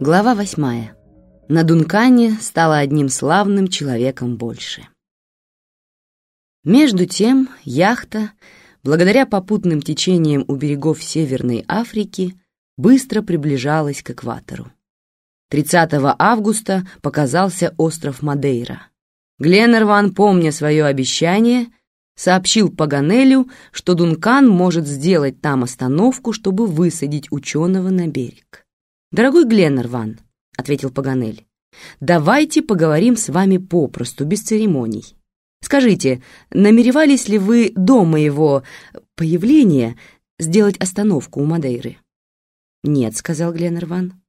Глава восьмая. На Дункане стало одним славным человеком больше. Между тем яхта, благодаря попутным течениям у берегов Северной Африки, быстро приближалась к экватору. 30 августа показался остров Мадейра. Гленнерван, помня свое обещание, сообщил Паганелю, что Дункан может сделать там остановку, чтобы высадить ученого на берег. «Дорогой Гленнерван», — ответил Паганель, — «давайте поговорим с вами попросту, без церемоний. Скажите, намеревались ли вы до моего появления сделать остановку у Мадейры?» «Нет», — сказал Гленнерван.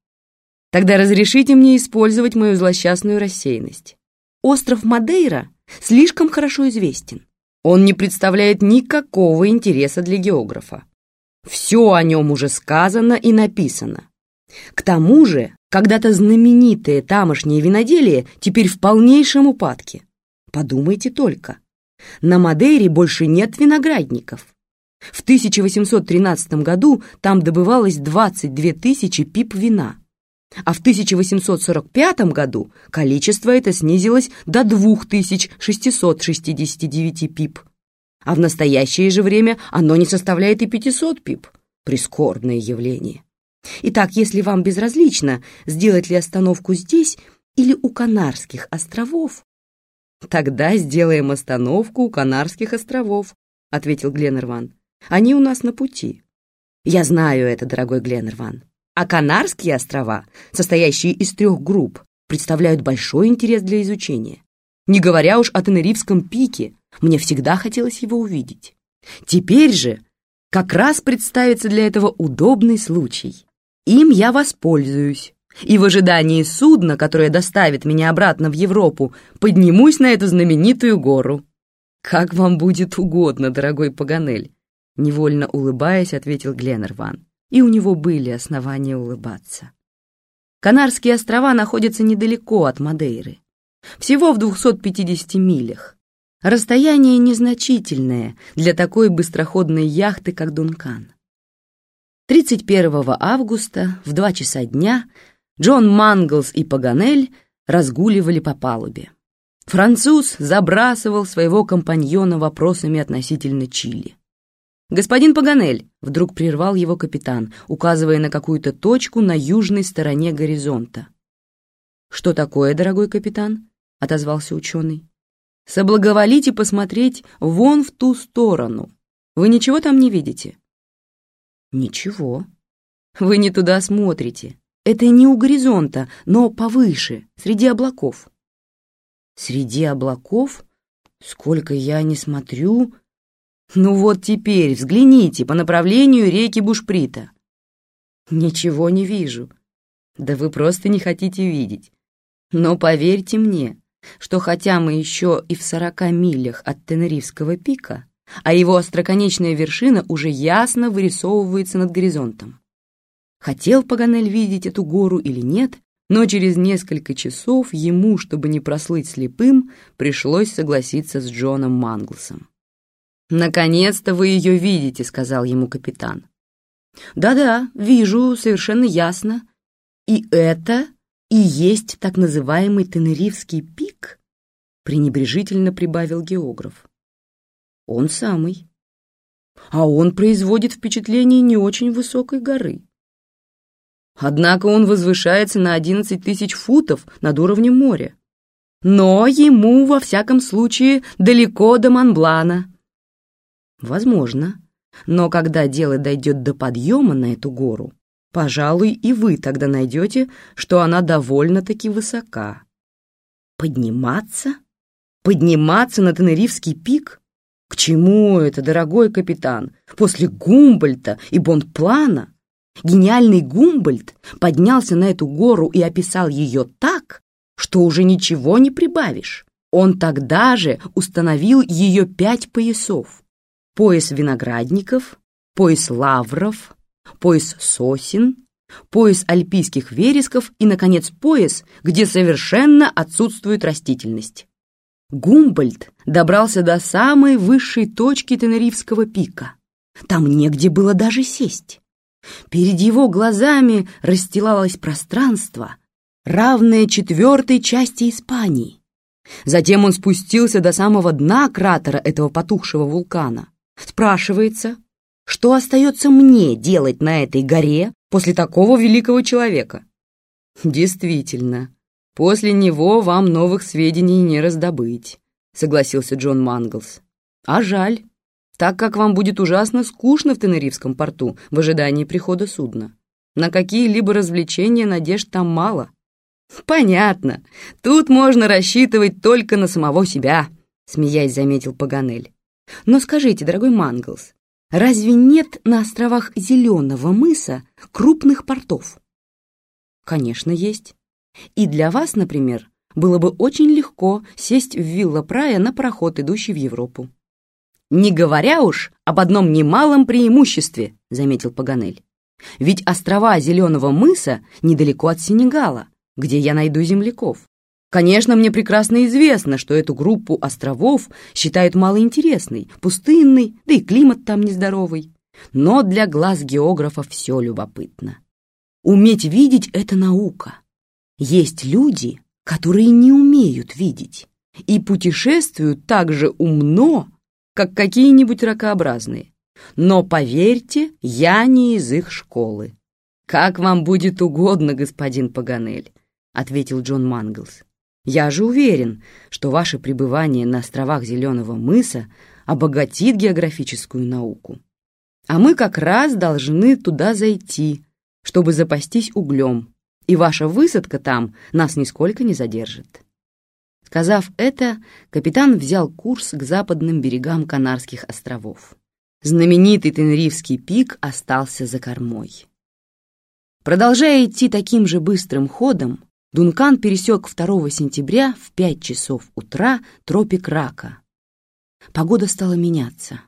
«Тогда разрешите мне использовать мою злосчастную рассеянность. Остров Мадейра слишком хорошо известен. Он не представляет никакого интереса для географа. Все о нем уже сказано и написано. К тому же, когда-то знаменитые тамошние виноделие теперь в полнейшем упадке. Подумайте только. На Мадейре больше нет виноградников. В 1813 году там добывалось 22 тысячи пип вина, а в 1845 году количество это снизилось до 2669 пип, а в настоящее же время оно не составляет и 500 пип. Прискорбное явление. Итак, если вам безразлично, сделать ли остановку здесь или у Канарских островов, тогда сделаем остановку у Канарских островов, ответил Гленнерван. Они у нас на пути. Я знаю это, дорогой Гленнерван. А Канарские острова, состоящие из трех групп, представляют большой интерес для изучения. Не говоря уж о Тенерифском пике, мне всегда хотелось его увидеть. Теперь же как раз представится для этого удобный случай. Им я воспользуюсь. И в ожидании судна, которое доставит меня обратно в Европу, поднимусь на эту знаменитую гору. Как вам будет угодно, дорогой Паганель, невольно улыбаясь, ответил Гленнерван. И у него были основания улыбаться. Канарские острова находятся недалеко от Мадейры, всего в 250 милях. Расстояние незначительное для такой быстроходной яхты, как Дункан. 31 августа в 2 часа дня Джон Манглс и Паганель разгуливали по палубе. Француз забрасывал своего компаньона вопросами относительно Чили. «Господин Паганель», — вдруг прервал его капитан, указывая на какую-то точку на южной стороне горизонта. «Что такое, дорогой капитан?» — отозвался ученый. «Соблаговолите посмотреть вон в ту сторону. Вы ничего там не видите?» Ничего. Вы не туда смотрите. Это не у горизонта, но повыше, среди облаков. Среди облаков? Сколько я не смотрю. Ну вот теперь взгляните по направлению реки Бушприта. Ничего не вижу. Да вы просто не хотите видеть. Но поверьте мне, что хотя мы еще и в сорока милях от Тенерифского пика, а его остроконечная вершина уже ясно вырисовывается над горизонтом. Хотел Паганель видеть эту гору или нет, но через несколько часов ему, чтобы не прослыть слепым, пришлось согласиться с Джоном Манглсом. «Наконец-то вы ее видите», — сказал ему капитан. «Да-да, вижу, совершенно ясно. И это и есть так называемый Тенерифский пик?» — пренебрежительно прибавил географ. Он самый. А он производит впечатление не очень высокой горы. Однако он возвышается на 11 тысяч футов над уровнем моря. Но ему, во всяком случае, далеко до Монблана. Возможно. Но когда дело дойдет до подъема на эту гору, пожалуй, и вы тогда найдете, что она довольно-таки высока. Подниматься? Подниматься на Тенерифский пик? К чему это, дорогой капитан? После Гумбольта и Бондплана гениальный Гумбольд поднялся на эту гору и описал ее так, что уже ничего не прибавишь. Он тогда же установил ее пять поясов. Пояс виноградников, пояс лавров, пояс сосен, пояс альпийских вересков и, наконец, пояс, где совершенно отсутствует растительность. Гумбольд добрался до самой высшей точки Тенерифского пика. Там негде было даже сесть. Перед его глазами расстилалось пространство, равное четвертой части Испании. Затем он спустился до самого дна кратера этого потухшего вулкана. Спрашивается, что остается мне делать на этой горе после такого великого человека? Действительно, после него вам новых сведений не раздобыть, согласился Джон Манглс. А жаль, так как вам будет ужасно скучно в Тенерифском порту в ожидании прихода судна. На какие-либо развлечения надежд там мало. Понятно, тут можно рассчитывать только на самого себя, смеясь заметил Паганель. Но скажите, дорогой Манглс, разве нет на островах Зеленого мыса крупных портов? Конечно, есть. И для вас, например, было бы очень легко сесть в Вилла Прая на пароход, идущий в Европу. «Не говоря уж об одном немалом преимуществе», — заметил Паганель. «Ведь острова Зеленого мыса недалеко от Сенегала, где я найду земляков. Конечно, мне прекрасно известно, что эту группу островов считают малоинтересной, пустынной, да и климат там нездоровый. Но для глаз географа все любопытно. Уметь видеть — это наука. Есть люди, которые не умеют видеть и путешествуют так же умно, как какие-нибудь ракообразные. Но поверьте, я не из их школы. «Как вам будет угодно, господин Паганель», — ответил Джон Манглс. Я же уверен, что ваше пребывание на островах Зеленого мыса обогатит географическую науку. А мы как раз должны туда зайти, чтобы запастись углем, и ваша высадка там нас нисколько не задержит». Сказав это, капитан взял курс к западным берегам Канарских островов. Знаменитый Тенрифский пик остался за кормой. Продолжая идти таким же быстрым ходом, Дункан пересек 2 сентября в 5 часов утра тропик Рака. Погода стала меняться.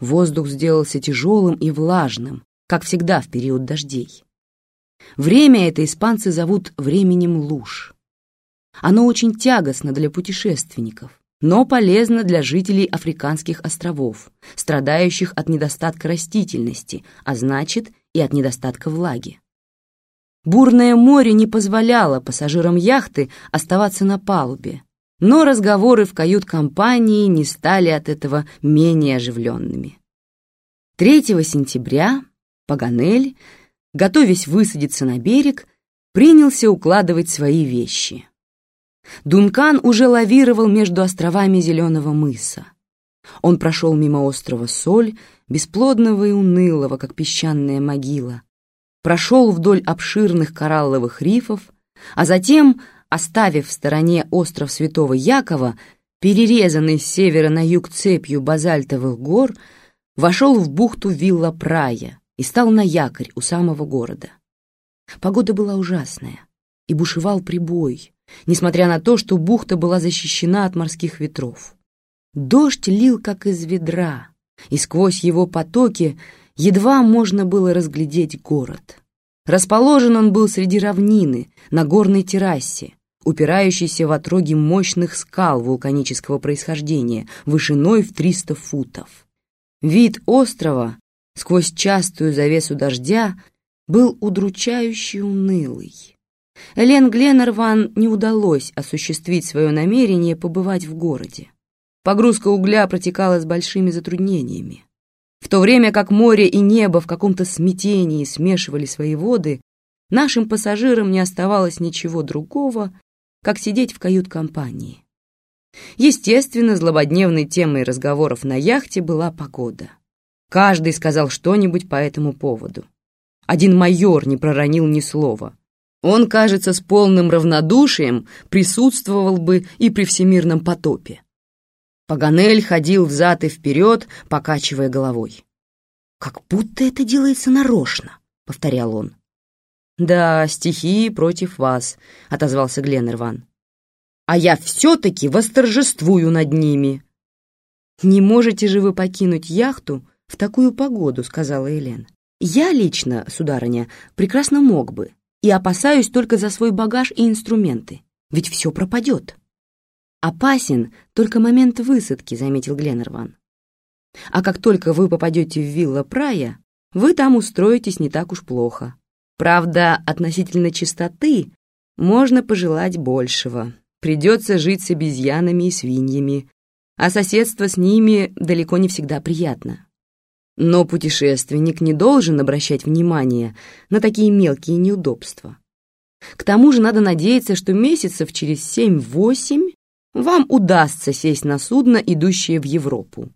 Воздух сделался тяжелым и влажным, как всегда в период дождей. Время это испанцы зовут временем луж. Оно очень тягостно для путешественников, но полезно для жителей африканских островов, страдающих от недостатка растительности, а значит и от недостатка влаги. Бурное море не позволяло пассажирам яхты оставаться на палубе, но разговоры в кают-компании не стали от этого менее оживленными. 3 сентября Паганель, готовясь высадиться на берег, принялся укладывать свои вещи. Дункан уже лавировал между островами Зеленого мыса. Он прошел мимо острова Соль, бесплодного и унылого, как песчаная могила, прошел вдоль обширных коралловых рифов, а затем, оставив в стороне остров Святого Якова, перерезанный с севера на юг цепью базальтовых гор, вошел в бухту Вилла Прая и стал на якорь у самого города. Погода была ужасная, и бушевал прибой, несмотря на то, что бухта была защищена от морских ветров. Дождь лил, как из ведра, и сквозь его потоки едва можно было разглядеть город. Расположен он был среди равнины, на горной террасе, упирающейся в отроги мощных скал вулканического происхождения, вышиной в 300 футов. Вид острова сквозь частую завесу дождя был удручающе унылый. Элен Гленнерван не удалось осуществить свое намерение побывать в городе. Погрузка угля протекала с большими затруднениями. В то время как море и небо в каком-то смятении смешивали свои воды, нашим пассажирам не оставалось ничего другого, как сидеть в кают-компании. Естественно, злободневной темой разговоров на яхте была погода. Каждый сказал что-нибудь по этому поводу. Один майор не проронил ни слова. Он, кажется, с полным равнодушием присутствовал бы и при всемирном потопе. Паганель ходил взад и вперед, покачивая головой. «Как будто это делается нарочно», — повторял он. «Да, стихии против вас», — отозвался Гленнерван. «А я все-таки восторжествую над ними». «Не можете же вы покинуть яхту в такую погоду», — сказала Элен. «Я лично, сударыня, прекрасно мог бы, и опасаюсь только за свой багаж и инструменты, ведь все пропадет». «Опасен только момент высадки», — заметил Гленнерван. «А как только вы попадете в вилла Прая, вы там устроитесь не так уж плохо. Правда, относительно чистоты можно пожелать большего. Придется жить с обезьянами и свиньями, а соседство с ними далеко не всегда приятно. Но путешественник не должен обращать внимание на такие мелкие неудобства. К тому же надо надеяться, что месяцев через семь-восемь вам удастся сесть на судно, идущее в Европу.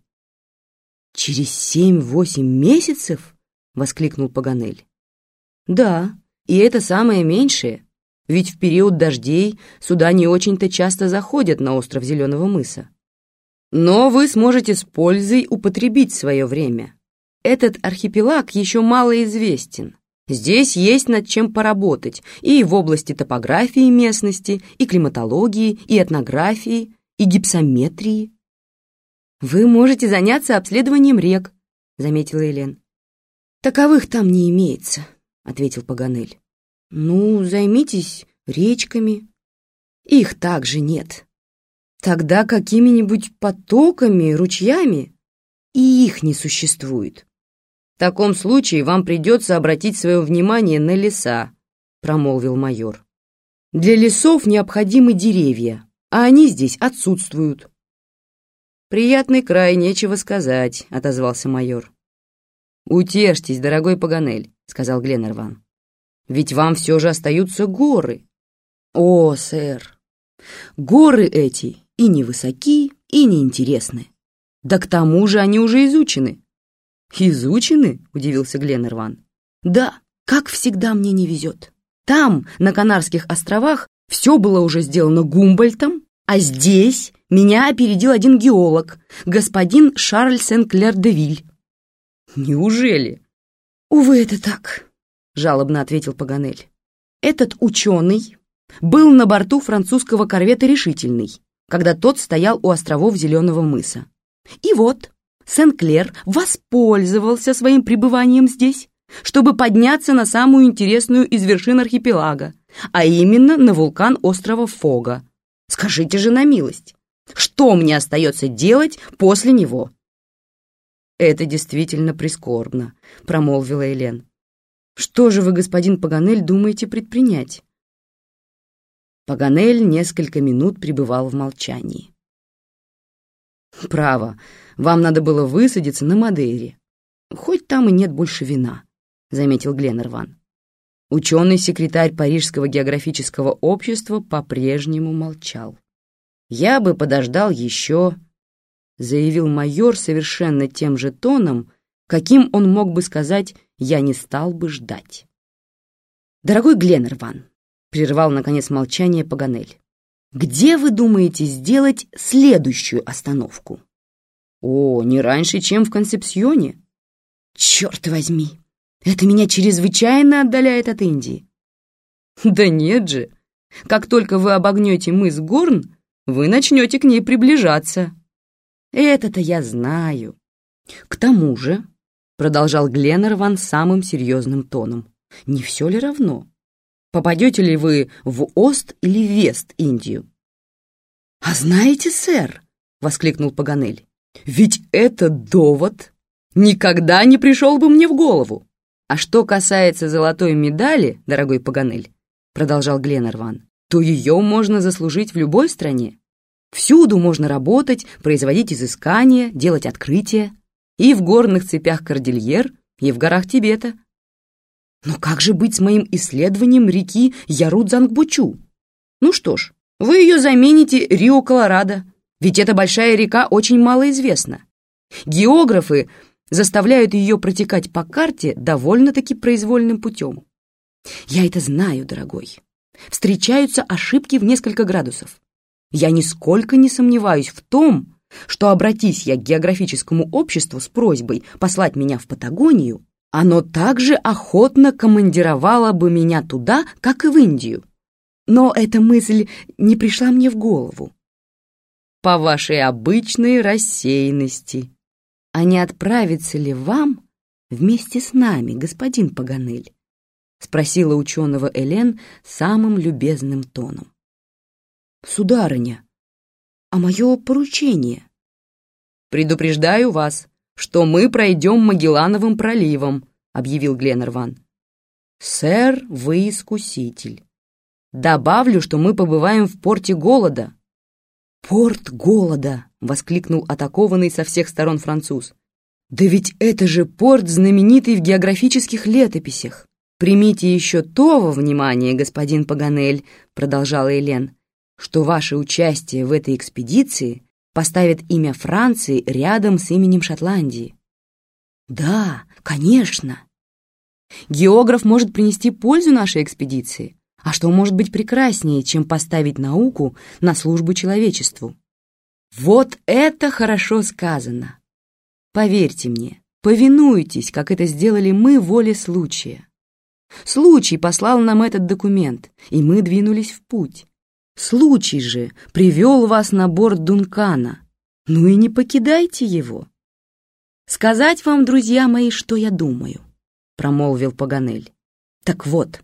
«Через семь-восемь месяцев?» — воскликнул Паганель. «Да, и это самое меньшее, ведь в период дождей суда не очень-то часто заходят на остров Зеленого мыса. Но вы сможете с пользой употребить свое время. Этот архипелаг еще мало известен. Здесь есть над чем поработать и в области топографии местности, и климатологии, и этнографии, и гипсометрии. «Вы можете заняться обследованием рек», — заметила Елен. «Таковых там не имеется», — ответил Паганель. «Ну, займитесь речками». «Их также нет. Тогда какими-нибудь потоками, ручьями?» «И их не существует». «В таком случае вам придется обратить свое внимание на леса», — промолвил майор. «Для лесов необходимы деревья, а они здесь отсутствуют». «Приятный край, нечего сказать», — отозвался майор. «Утешьтесь, дорогой Паганель», — сказал Гленнерван. «Ведь вам все же остаются горы». «О, сэр, горы эти и невысоки, и неинтересны. Да к тому же они уже изучены. «Изучены?» — удивился Гленнерван. «Да, как всегда мне не везет. Там, на Канарских островах, все было уже сделано Гумбольтом, а здесь меня опередил один геолог, господин Шарль Сен-Клер де Виль». «Неужели?» «Увы, это так», — жалобно ответил Паганель. «Этот ученый был на борту французского корвета «Решительный», когда тот стоял у островов Зеленого мыса. И вот, Сен-Клер воспользовался своим пребыванием здесь, чтобы подняться на самую интересную из вершин архипелага, а именно на вулкан острова Фога. Скажите же на милость, что мне остается делать после него?» «Это действительно прискорбно», — промолвила Элен. «Что же вы, господин Паганель, думаете предпринять?» Паганель несколько минут пребывал в молчании. «Право, вам надо было высадиться на Мадейре. Хоть там и нет больше вина», — заметил Гленнерван. Ученый-секретарь Парижского географического общества по-прежнему молчал. «Я бы подождал еще», — заявил майор совершенно тем же тоном, каким он мог бы сказать «я не стал бы ждать». «Дорогой Гленнерван», — прервал, наконец, молчание Паганель, «где вы думаете сделать следующую остановку?» О, не раньше, чем в Концепсьоне. Черт возьми, это меня чрезвычайно отдаляет от Индии. Да нет же, как только вы обогнете мыс Горн, вы начнете к ней приближаться. Это-то я знаю. К тому же, продолжал Гленнерван самым серьезным тоном, не все ли равно? Попадете ли вы в Ост или Вест Индию? А знаете, сэр, воскликнул Паганель, ведь этот довод никогда не пришел бы мне в голову. А что касается золотой медали, дорогой Паганель, продолжал Гленнерван, то ее можно заслужить в любой стране. Всюду можно работать, производить изыскания, делать открытия. И в горных цепях Кордильер, и в горах Тибета. Но как же быть с моим исследованием реки Ярудзангбучу? Ну что ж, вы ее замените Рио-Колорадо, ведь эта большая река очень мало известна. Географы заставляют ее протекать по карте довольно-таки произвольным путем. Я это знаю, дорогой. Встречаются ошибки в несколько градусов. Я нисколько не сомневаюсь в том, что обратись я к географическому обществу с просьбой послать меня в Патагонию, оно также охотно командировало бы меня туда, как и в Индию. Но эта мысль не пришла мне в голову по вашей обычной рассеянности. А не отправиться ли вам вместе с нами, господин Паганель? Спросила ученого Элен самым любезным тоном. Сударыня, а мое поручение? Предупреждаю вас, что мы пройдем Магеллановым проливом, — объявил Гленнерван. «Сэр, вы искуситель. Добавлю, что мы побываем в порте голода». «Порт голода!» — воскликнул атакованный со всех сторон француз. «Да ведь это же порт, знаменитый в географических летописях!» «Примите еще то во внимание, господин Паганель», — продолжала Элен, «что ваше участие в этой экспедиции поставит имя Франции рядом с именем Шотландии». «Да, конечно. Географ может принести пользу нашей экспедиции. А что может быть прекраснее, чем поставить науку на службу человечеству? Вот это хорошо сказано. Поверьте мне, повинуйтесь, как это сделали мы воле случая. Случай послал нам этот документ, и мы двинулись в путь. Случай же привел вас на борт Дункана. Ну и не покидайте его. Сказать вам, друзья мои, что я думаю, промолвил Паганель. Так вот,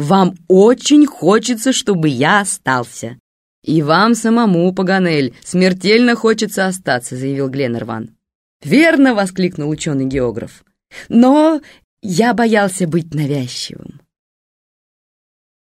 вам очень хочется, чтобы я остался. И вам самому, Паганель, смертельно хочется остаться, заявил Гленнерван. Верно, воскликнул ученый-географ. Но я боялся быть навязчивым.